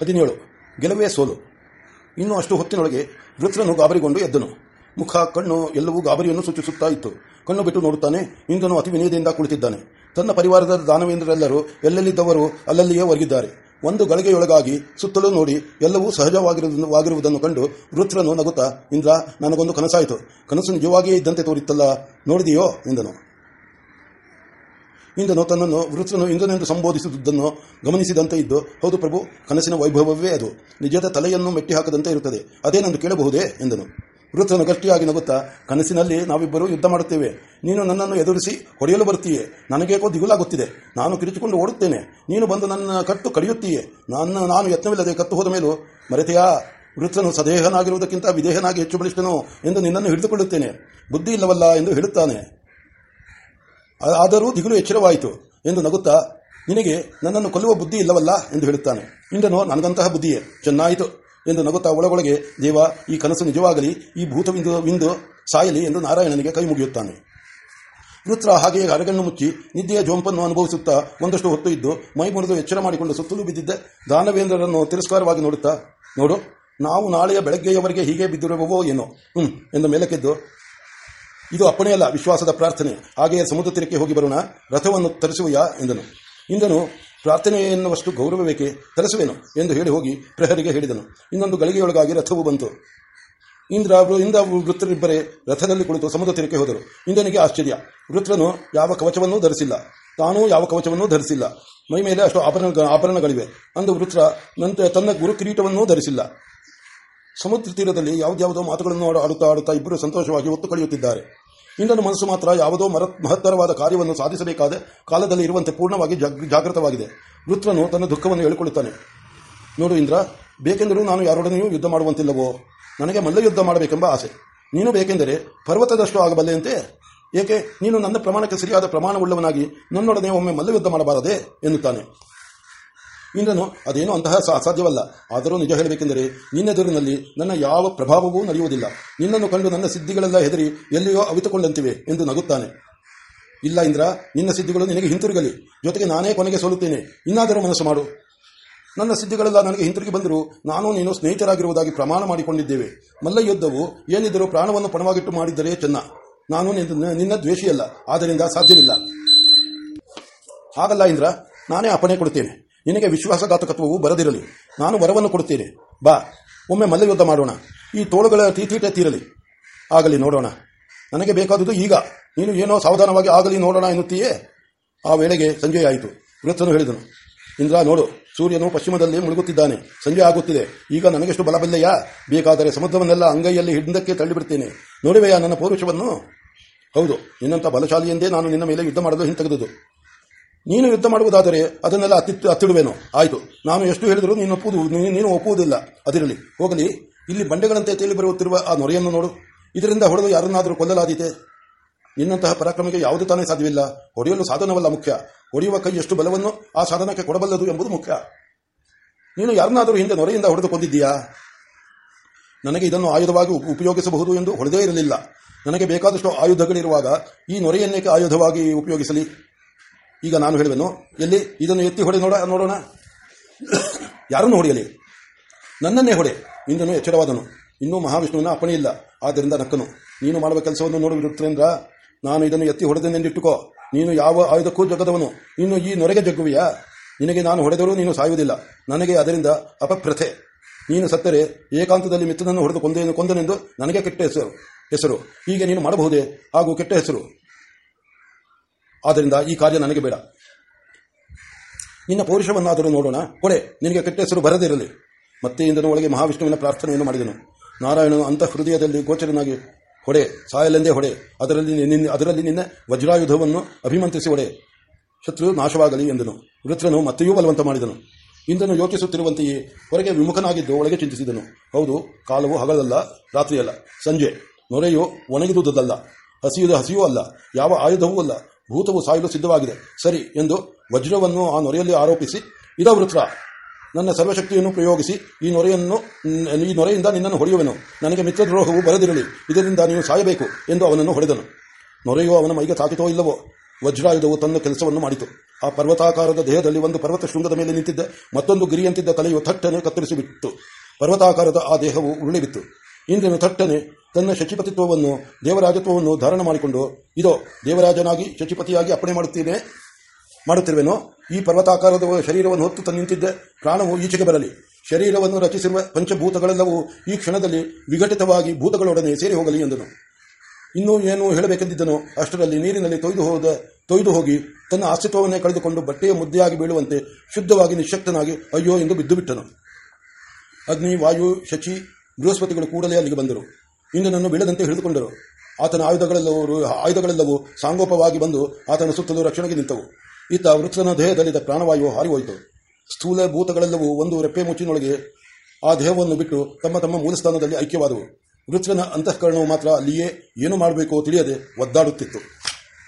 ಹದಿನೇಳು. ಗೆಲುವೇ ಸೋಲು. ಇನ್ನು ಅಷ್ಟು ಹೊತ್ತಿನೊಳಗೆ ವೃತ್ರನು ಗಾಬರಿಗೊಂಡು ಎದ್ದನು. ಮುಖ, ಕಣ್ಣು ಎಲ್ಲವೂ ಗಾಬರಿಯನ್ನು ಸೂಚಿಸುತ್ತಾ ಇತ್ತು. ಕಣ್ಣು ಬಿಟ್ಟು ನೋಡುತ್ತಾನೆ ಇಂದನು ಅತಿ ವಿನಯದಿಂದ ಕುಳಿತಿದ್ದಾನೆ. ತನ್ನ ಪರಿವಾರದ ದಾನವೇಂದ್ರರೆಲ್ಲರೂ ಎಲ್ಲೆಲ್ಲಿದ್ದವರು ಅಲ್ಲಲ್ಲಿಯೇ ಒರಗಿದ್ದಾರೆ. ಒಂದು ಗಳಿಗೆಯೊಳಗಾಗಿ ಸುತ್ತಲೂ ನೋಡಿ ಎಲ್ಲವೂ ಸಹಜವಾಗಿರುವುದನ್ನು ಕಂಡು ವೃತ್ರನು ನಗುತ್ತಾ, ಇಂದ್ರ, ನನಗೊಂದು ಕನಸಾಯಿತು. ಕನಸು ನಿಜವಾಗಿಯೇ ಇದ್ದಂತೆ ತೋರಿತ್ತಲ್ಲ. ನೋಡಿದೆಯೋ? ಎಂದನು. ಇಂದನು ತನ್ನನ್ನು ವೃತ್ರನು ಇಂದ್ರನೆಂದು ಸಂಬೋಧಿಸುವುದನ್ನು ಗಮನಿಸಿದಂತೆ ಇದ್ದು, ಹೌದು ಪ್ರಭು, ಕನಸಿನ ವೈಭವವೇ ಅದು. ನಿಜದ ತಲೆಯನ್ನು ಮೆಟ್ಟಿ ಹಾಕದಂತೆ ಇರುತ್ತದೆ. ಅದೇನೆಂದು ಕೇಳಬಹುದೇ? ಎಂದನು. ವೃತ್ರನು ಗಟ್ಟಿಯಾಗಿ ನಗುತ್ತಾ, ಕನಸಿನಲ್ಲಿ ನಾವಿಬ್ಬರು ಯುದ್ಧ ಮಾಡುತ್ತೇವೆ. ನೀನು ನನ್ನನ್ನು ಎದುರಿಸಿ ಹೊಡೆಯಲು ಬರುತ್ತೀಯೆ. ನನಗೇಕೋ ದಿಗುಲಾಗುತ್ತಿದೆ. ನಾನು ಕಿರಿಚಿಕೊಂಡು ಓಡುತ್ತೇನೆ. ನೀನು ಬಂದು ನನ್ನ ಕಟ್ಟು ಕಡಿಯುತ್ತೀಯೇ. ನನ್ನ, ನಾನು ಯತ್ನವಿಲ್ಲದೆ ಕತ್ತು ಹೋದ ಮೇಲೂ, ಮರೆತೆಯಾ ವೃತ್ರನು ಸದೇಹನಾಗಿರುವುದಕ್ಕಿಂತ ವಿದೇಹನಾಗಿ ಹೆಚ್ಚು ಬಲಿಷ್ಠನು ಎಂದು ನಿನ್ನನ್ನು ಹಿಡಿದುಕೊಳ್ಳುತ್ತೇನೆ. ಬುದ್ಧಿ ಇಲ್ಲವಲ್ಲ ಎಂದು ಹೇಳುತ್ತಾನೆ. ಆದರೂ ದಿಗುಲು ಎಚ್ಚರವಾಯಿತು ಎಂದು ನಗುತ್ತಾ, ನಿನಗೆ ನನ್ನನ್ನು ಕೊಲ್ಲುವ ಬುದ್ಧಿ ಇಲ್ಲವಲ್ಲ ಎಂದು ಹೇಳುತ್ತಾನೆ. ಇಂದನು ನನಗಂತಹ ಬುದ್ಧಿಯೇ, ಚೆನ್ನಾಯಿತು ಎಂದು ನಗುತ್ತಾ ಒಳಗೊಳಗೆ, ದೇವ, ಈ ಕನಸು ನಿಜವಾಗಲಿ, ಈ ಭೂತವಿಂದು ವಿಂದು ಸಾಯಲಿ ಎಂದು ನಾರಾಯಣನಿಗೆ ಕೈ ಮುಗಿಯುತ್ತಾನೆ. ವೃತ್ರ ಹಾಗೆಯೇ ಅರಗಣ್ಣು ಮುಚ್ಚಿ, ನಿದ್ದೆಯ ಜೋಂಪನ್ನು ಅನುಭವಿಸುತ್ತಾ ಒಂದಷ್ಟು ಹೊತ್ತು ಇದ್ದು, ಮೈ ಮುರಿದು ಎಚ್ಚರ ಮಾಡಿಕೊಂಡು ಸುತ್ತಲೂ ಬಿದ್ದಿದ್ದ. ದಾನವೇಂದ್ರರನ್ನು ತಿರಸ್ಕಾರವಾಗಿ ನೋಡುತ್ತಾ, ನೋಡು, ನಾವು ನಾಳೆಯ ಬೆಳಗ್ಗೆಯವರೆಗೆ ಹೀಗೆ ಬಿದ್ದಿರುವವೋ ಏನೋ ಹ್ಞೂ ಎಂದು ಮೇಲಕ್ಕೆದ್ದು ಇದು ಅಪ್ಪಣೆಯಲ್ಲ ವಿಶ್ವಾಸದ ಪ್ರಾರ್ಥನೆ. ಹಾಗೆಯೇ ಸಮುದ್ರ ತೀರಕ್ಕೆ ಹೋಗಿ ಬರೋಣ, ರಥವನ್ನು ತರಿಸುವೆಯಾ ಎಂದನು. ಇಂದನು ಪ್ರಾರ್ಥನೆ ಎನ್ನುವಷ್ಟು ಗೌರವ ಬೇಕೆ ತರಿಸುವೆನು ಎಂದು ಹೇಳಿ ಹೋಗಿ ಪ್ರಹರಿಗೆ ಹೇಳಿದನು. ಇನ್ನೊಂದು ಗಳಿಗೆಯೊಳಗಾಗಿ ರಥವು ಬಂತು. ಇಂದ್ರ ಇಂದ ವೃತ್ತರಿಬ್ಬರೇ ರಥದಲ್ಲಿ ಕುಳಿತು ಸಮುದ್ರ ತೀರಕ್ಕೆ ಹೋದರು. ಇಂದನಿಗೆ ಆಶ್ಚರ್ಯ. ವೃತ್ರನು ಯಾವ ಕವಚವನ್ನೂ ಧರಿಸಿಲ್ಲ. ತಾನೂ ಯಾವ ಕವಚವನ್ನೂ ಧರಿಸಿಲ್ಲ. ಮೈ ಮೇಲೆ ಅಷ್ಟು ಆಭರಣ, ಆಭರಣಗಳಿವೆ. ಅಂದು ವೃತ್ರ ನಂತರ ತನ್ನ ಗುರು ಕಿರೀಟವನ್ನೂ ಧರಿಸಿಲ್ಲ. ಸಮುದ್ರ ತೀರದಲ್ಲಿ ಯಾವುದ್ಯಾವುದೋ ಮಾತುಗಳನ್ನು ಆಡುತ್ತಾ ಆಡುತ್ತಾ ಇಬ್ಬರು ಸಂತೋಷವಾಗಿ ಒತ್ತು ಕಳೆಯುತ್ತಿದ್ದಾರೆ. ಇಂದನು ಮನಸ್ಸು ಮಾತ್ರ ಯಾವುದೋ ಮರ, ಮಹತ್ತರವಾದ ಕಾರ್ಯವನ್ನು ಸಾಧಿಸಬೇಕಾದ ಕಾಲದಲ್ಲಿ ಇರುವಂತೆ ಪೂರ್ಣವಾಗಿ ಜಾಗೃತವಾಗಿದೆ. ವೃತ್ರನು ತನ್ನ ದುಃಖವನ್ನು ಹೇಳಿಕೊಳ್ಳುತ್ತಾನೆ. ನೋಡು ಇಂದ್ರ, ಬೇಕೆಂದರೂ ನಾನು ಯಾರೊಡನೆಯೂ ಯುದ್ಧ ಮಾಡುವಂತಿಲ್ಲವೋ? ನನಗೆ ಮಲ್ಲ ಯುದ್ಧ ಮಾಡಬೇಕೆಂಬ ಆಸೆ. ನೀನು ಬೇಕೆಂದರೆ ಪರ್ವತದಷ್ಟು ಆಗಬಲ್ಲೆಯಂತೆ ಏಕೆ? ನೀನು ನನ್ನ ಪ್ರಮಾಣಕ್ಕೆ ಸರಿಯಾದ ಪ್ರಮಾಣವುಳ್ಳವನಾಗಿ ನನ್ನೊಡನೆ ಒಮ್ಮೆ ಮಲ್ಲ ಯುದ್ಧ ಮಾಡಬಾರದೆ? ಎನ್ನುತ್ತಾನೆ. ಇಂದ್ರನು ಅದೇನೋ ಅಂತಹ ಅಸಾಧ್ಯವಲ್ಲ. ಆದರೂ ನಿಜ ಹೇಳಬೇಕೆಂದರೆ ನಿನ್ನೆದುರಿನಲ್ಲಿ ನನ್ನ ಯಾವ ಪ್ರಭಾವವೂ ನಡೆಯುವುದಿಲ್ಲ. ನಿನ್ನನ್ನು ಕಂಡು ನನ್ನ ಸಿದ್ಧಿಗಳೆಲ್ಲ ಹೆದರಿ ಎಲ್ಲಿಯೋ ಅವಿತುಕೊಂಡಂತಿವೆ ಎಂದು ನಗುತ್ತಾನೆ. ಇಲ್ಲ ಇಂದ್ರ, ನಿನ್ನ ಸಿದ್ಧಿಗಳು ನಿನಗೆ ಹಿಂತಿರುಗಲಿ. ಜೊತೆಗೆ ನಾನೇ ಕೊನೆಗೆ ಸೋಲುತ್ತೇನೆ. ಇನ್ನಾದರೂ ಮನಸ್ಸು ಮಾಡು. ನನ್ನ ಸಿದ್ಧಿಗಳೆಲ್ಲ ನನಗೆ ಹಿಂತಿರುಗಿ ಬಂದರೂ ನಾನು ನೀನು ಸ್ನೇಹಿತರಾಗಿರುವುದಾಗಿ ಪ್ರಮಾಣ ಮಾಡಿಕೊಂಡಿದ್ದೇವೆ. ಮಲ್ಲ ಯುದ್ಧವು ಏನಿದ್ದರೂ ಪ್ರಾಣವನ್ನು ಪಣವಾಗಿಟ್ಟು ಮಾಡಿದ್ದರೆ ಚೆನ್ನ. ನಾನು ನಿನ್ನ ದ್ವೇಷಿಯಲ್ಲ, ಆದ್ದರಿಂದ ಸಾಧ್ಯವಿಲ್ಲ. ಹಾಗಲ್ಲ ಇಂದ್ರ, ನಾನೇ ಅಪಣೆ ಕೊಡುತ್ತೇನೆ. ನಿನಗೆ ವಿಶ್ವಾಸಘಾತಕತ್ವವು ಬರದಿರಲಿ. ನಾನು ವರವನ್ನು ಕೊಡುತ್ತೇನೆ. ಬಾ, ಒಮ್ಮೆ ಮಲ್ಲ ಯುದ್ಧ ಮಾಡೋಣ. ಈ ತೋಳುಗಳ ತೀತೀಟೆ ತೀರಲಿ. ಆಗಲಿ ನೋಡೋಣ. ನನಗೆ ಬೇಕಾದುದು ಈಗ. ನೀನು ಏನೋ ಸಾವಧಾನವಾಗಿ ಆಗಲಿ ನೋಡೋಣ ಎನ್ನುತ್ತೀಯೇ? ಆ ವೇಳೆಗೆ ಸಂಜೆಯಾಯಿತು ವೃತ್ತನು ಹೇಳಿದನು. ಇಂದ್ರ, ನೋಡು, ಸೂರ್ಯನು ಪಶ್ಚಿಮದಲ್ಲಿ ಮುಳುಗುತ್ತಿದ್ದಾನೆ. ಸಂಜೆ ಆಗುತ್ತಿದೆ. ಈಗ ನನಗೆಷ್ಟು ಬಲಬಲ್ಲೆಯಾ? ಬೇಕಾದರೆ ಸಮುದ್ರವನ್ನೆಲ್ಲ ಅಂಗೈಯಲ್ಲಿ ಹಿಂದಕ್ಕೆ ತಳ್ಳಿಬಿಡ್ತೇನೆ. ನೋಡುವೆಯಾ ನನ್ನ ಪೌರುಷವನ್ನು? ಹೌದು, ನಿನ್ನಂಥ ಬಲಶಾಲಿಯೆಂದೇ ನಾನು ನಿನ್ನ ಮೇಲೆ ಯುದ್ಧ ಮಾಡಲು ಹಿಂತೆಗೆದುದು. ನೀನು ಯುದ್ಧ ಮಾಡುವುದಾದರೆ ಅದನ್ನೆಲ್ಲ ಅತ್ತಿತ್ತು, ಅತ್ತಿಡುವೆನು. ಆಯಿತು. ನಾನು ಎಷ್ಟು ಹೇಳಿದರೂ ನೀನು ಒಪ್ಪುವುದು ನೀನು ಒಪ್ಪುವುದಿಲ್ಲ. ಅದಿರಲಿ. ಹೋಗಲಿ. ಇಲ್ಲಿ ಬಂಡೆಗಳಂತೆ ತೇಲಿ ಬರುತ್ತಿರುವ ಆ ನೊರೆಯನ್ನು ನೋಡು. ಇದರಿಂದ ಹೊಡೆದು ಯಾರನ್ನಾದರೂ ಕೊಲ್ಲಲಾದೀತೆ. ನಿನ್ನಂತಹ ಪರಾಕ್ರಮಕ್ಕೆ ಯಾವುದು ತಾನೇ ಸಾಧ್ಯವಿಲ್ಲ. ಹೊಡೆಯಲು ಸಾಧನವಲ್ಲ ಮುಖ್ಯ. ಹೊಡೆಯುವ ಕೈ ಎಷ್ಟು ಬಲವನ್ನು ಆ ಸಾಧನಕ್ಕೆ ಕೊಡಬಲ್ಲದು ಎಂಬುದು ಮುಖ್ಯ. ನೀನು ಯಾರನ್ನಾದರೂ ಹಿಂದೆ ನೊರೆಯಿಂದ ಹೊಡೆದು ಕೊಂದಿದ್ದೀಯಾ? ನನಗೆ ಇದನ್ನು ಆಯುಧವಾಗಿ ಉಪಯೋಗಿಸಬಹುದು ಎಂದು ಹೊಡೆದೇ ಇರಲಿಲ್ಲ. ನನಗೆ ಬೇಕಾದಷ್ಟು ಆಯುಧಗಳಿರುವಾಗ ಈ ನೊರೆಯನ್ನೇಕೆ ಆಯುಧವಾಗಿ ಉಪಯೋಗಿಸಲಿ? ಈಗ ನಾನು ಹೇಳುವೆನು, ಎಲ್ಲಿ? ಇದನ್ನು ಎತ್ತಿ ಹೊಡೆ ನೋಡ, ನೋಡೋಣ. ಯಾರನ್ನು ಹೊಡೆಯಲಿ? ನನ್ನನ್ನೇ ಹೊಡೆ. ಇಂದನು ಎಚ್ಚರವಾದನು. ಇನ್ನೂ ಮಹಾವಿಷ್ಣುವಿನ ಅಪ್ಪಣೆ ಇಲ್ಲ. ಆದ್ದರಿಂದ ನಕ್ಕನು. ನೀನು ಮಾಡುವ ಕೆಲಸವನ್ನು ನೋಡುವಿರುತ್ತೇಂದ್ರ ನಾನು ಇದನ್ನು ಎತ್ತಿ ಹೊಡೆದನೆಂದಿಟ್ಟುಕೋ. ನೀನು ಯಾವ ಆಯುಧಕ್ಕೂ ಜಗದವನು ನೀನು ಈ ನೊರೆಗೆ ಜಗ್ಗುವಿಯಾ? ನಿನಗೆ ನಾನು ಹೊಡೆದರೂ ನೀನು ಸಾಯುವುದಿಲ್ಲ. ನನಗೆ ಅದರಿಂದ ಅಪಪ್ರಥೆ. ನೀನು ಸತ್ತರೆ ಏಕಾಂತದಲ್ಲಿ ಮಿತ್ರನನ್ನು ಹೊಡೆದು ಕೊಂದೇನು ಕೊಂದನೆಂದು ನನಗೆ ಕೆಟ್ಟ ಹೆಸರು. ಹೆಸರು. ಹೀಗೆ ನೀನು ಮಾಡಬಹುದೇ? ಹಾಗೂ ಕೆಟ್ಟ ಹೆಸರು. ಆದ್ದರಿಂದ ಈ ಕಾರ್ಯ ನನಗೆ ಬೇಡ. ನಿನ್ನ ಪೌರುಷವನ್ನಾದರೂ ನೋಡೋಣ. ಕೊಡೆ, ನಿನಗೆ ಕೆಟ್ಟ ಹೆಸರು ಬರದಿರಲಿ ಮತ್ತೆ ಇಂದನು ಒಳಗೆ ಮಹಾವಿಷ್ಣುವಿನ ಪ್ರಾರ್ಥನೆಯನ್ನು ಮಾಡಿದನು. ನಾರಾಯಣನು ಅಂತ ಹೃದಯದಲ್ಲಿ ಗೋಚರನಾಗಿ ಹೊಡೆ ಸಾಯಲೆಂದೇ ಹೊಡೆ. ಅದರಲ್ಲಿ ನಿನ್ನ ಅದರಲ್ಲಿ ನಿನ್ನ ವಜ್ರಾಯುಧವನ್ನು ಅಭಿಮಂತ್ರಿಸಿ ಹೊಡೆ. ಶತ್ರು ನಾಶವಾಗಲಿ ಎಂದನು. ವೃತ್ರನು ಮತ್ತೆಯೂ ಬಲವಂತ ಮಾಡಿದನು. ಇಂದನು ಯೋಚಿಸುತ್ತಿರುವಂತೆಯೇ ಹೊರಗೆ ವಿಮುಖನಾಗಿದ್ದು ಒಳಗೆ ಚಿಂತಿಸಿದನು. ಹೌದು, ಕಾಲವು ಹಗಲಲ್ಲ, ರಾತ್ರಿಯಲ್ಲ. ಸಂಜೆ, ನೊರೆಯು ಒಣಗಿದುದಲ್ಲ ಹಸಿಯುವುದು ಹಸಿಯೂ ಅಲ್ಲ. ಯಾವ ಆಯುಧವೂ ಅಲ್ಲ. ಭೂತವು ಸಾಯಲು ಸಿದ್ಧವಾಗಿದೆ. ಸರಿ ಎಂದು ವಜ್ರವನ್ನು ಆ ನೊರೆಯಲ್ಲಿ ಆರೋಪಿಸಿ, ಇದ ವೃತ್ರ, ನನ್ನ ಸರ್ವಶಕ್ತಿಯನ್ನು ಪ್ರಯೋಗಿಸಿ, ಈ ನೊರೆಯನ್ನು, ಈ ನೊರೆಯಿಂದ ನಿನ್ನನ್ನು ಹೊಡೆಯುವೆನು. ನನಗೆ ಮಿತ್ರದ್ರೋಹವು ಬರೆದಿರಲಿ. ಇದರಿಂದ ನೀವು ಸಾಯಬೇಕು, ಎಂದು ಅವನನ್ನು ಹೊಡೆದನು. ನೊರೆಯು ಅವನ ಮೈಗೆ ತಾಕಿತೋ ಇಲ್ಲವೋ? ವಜ್ರಾಯುಧವು ತನ್ನ ಕೆಲಸವನ್ನು ಮಾಡಿತು. ಆ ಪರ್ವತಾಕಾರದ ದೇಹದಲ್ಲಿ ಒಂದು ಪರ್ವತ ಶೃಂಗದ ಮೇಲೆ ನಿಂತಿದ್ದ. ಮತ್ತೊಂದು ಗಿರಿಯಂತಿದ್ದ ತಲೆಯು ಥಟ್ಟನೆ ಕತ್ತರಿಸಿಬಿಟ್ಟು, ಪರ್ವತಾಕಾರದ ಆ ದೇಹವು ಉರುಳಿಬಿತ್ತು ಇಂದ್ರನು ಥಟ್ಟನೆ ತನ್ನ ಶಚಿಪತಿತ್ವವನ್ನು ದೇವರಾಜತ್ವವನ್ನು ಧಾರಣ ಮಾಡಿಕೊಂಡು, ಇದೋ, ದೇವರಾಜನಾಗಿ ಶಚಿಪತಿಯಾಗಿ ಅಪ್ಪಣೆ ಮಾಡುತ್ತೇನೆ, ಮಾಡುತ್ತಿರುವೆನೋ. ಈ ಪರ್ವತಾಕಾರದ ಶರೀರವನ್ನು ಹೊತ್ತು ತನ್ನಿಂತಿದ್ದ ನಿಂತಿದ್ದ ಪ್ರಾಣವು ಈಚೆಗೆ ಬರಲಿ. ಶರೀರವನ್ನು ರಚಿಸಿರುವ ಪಂಚಭೂತಗಳೆಲ್ಲವೂ ಈ ಕ್ಷಣದಲ್ಲಿ ವಿಘಟಿತವಾಗಿ ಭೂತಗಳೊಡನೆ ಸೇರಿ ಹೋಗಲಿ ಎಂದನು. ಇನ್ನೂ ಏನು ಹೇಳಬೇಕೆಂದಿದ್ದನೋ? ಅಷ್ಟರಲ್ಲಿ ನೀರಿನಲ್ಲಿ ತೊಯ್ದು ಹೋದ, ತೊಯ್ದು ಹೋಗಿ ತನ್ನ ಅಸ್ತಿತ್ವವನ್ನೇ ಕಳೆದುಕೊಂಡು ಬಟ್ಟೆಯ ಮುದ್ದೆಯಾಗಿ ಬೀಳುವಂತೆ ಶುದ್ಧವಾಗಿ ನಿಶಕ್ತನಾಗಿ, ಅಯ್ಯೋ ಎಂದು ಬಿದ್ದು ಬಿಟ್ಟನು ಅಗ್ನಿ, ವಾಯು, ಶಚಿ, ಬೃಹಸ್ಪತಿಗಳು ಕೂಡಲೇ ಅಲ್ಲಿಗೆ ಬಂದರು. ಇಂದ್ರನನ್ನು ಬೀಳದಂತೆ ಹಿಡಿದುಕೊಂಡರು. ಆತನ ಆಯುಧಗಳೆಲ್ಲವೂ ಆಯುಧಗಳೆಲ್ಲವೂ ಸಾಂಗೋಪವಾಗಿ ಬಂದು ಆತನ ಸುತ್ತಲೂ ರಕ್ಷಣೆಗೆ ನಿಂತವು. ಈತ ವೃಕ್ಷನ ದೇಹದಲ್ಲಿದ್ದ ಪ್ರಾಣವಾಯು ಹಾರಿಹೋಯಿತು. ಸ್ಥೂಲ ಭೂತಗಳೆಲ್ಲವೂ ಒಂದು ರೆಪ್ಪೆ ಮುಚ್ಚಿನೊಳಗೆ ಆ ದೇಹವನ್ನು ಬಿಟ್ಟು ತಮ್ಮ ತಮ್ಮ ಮೂಲಸ್ಥಾನದಲ್ಲಿ ಐಕ್ಯವಾದವು. ವೃಕ್ಷನ ಅಂತಃಕರಣವು ಮಾತ್ರ ಅಲ್ಲಿಯೇ ಏನು ಮಾಡಬೇಕೋ ತಿಳಿಯದೆ ಒದ್ದಾಡುತ್ತಿತ್ತು.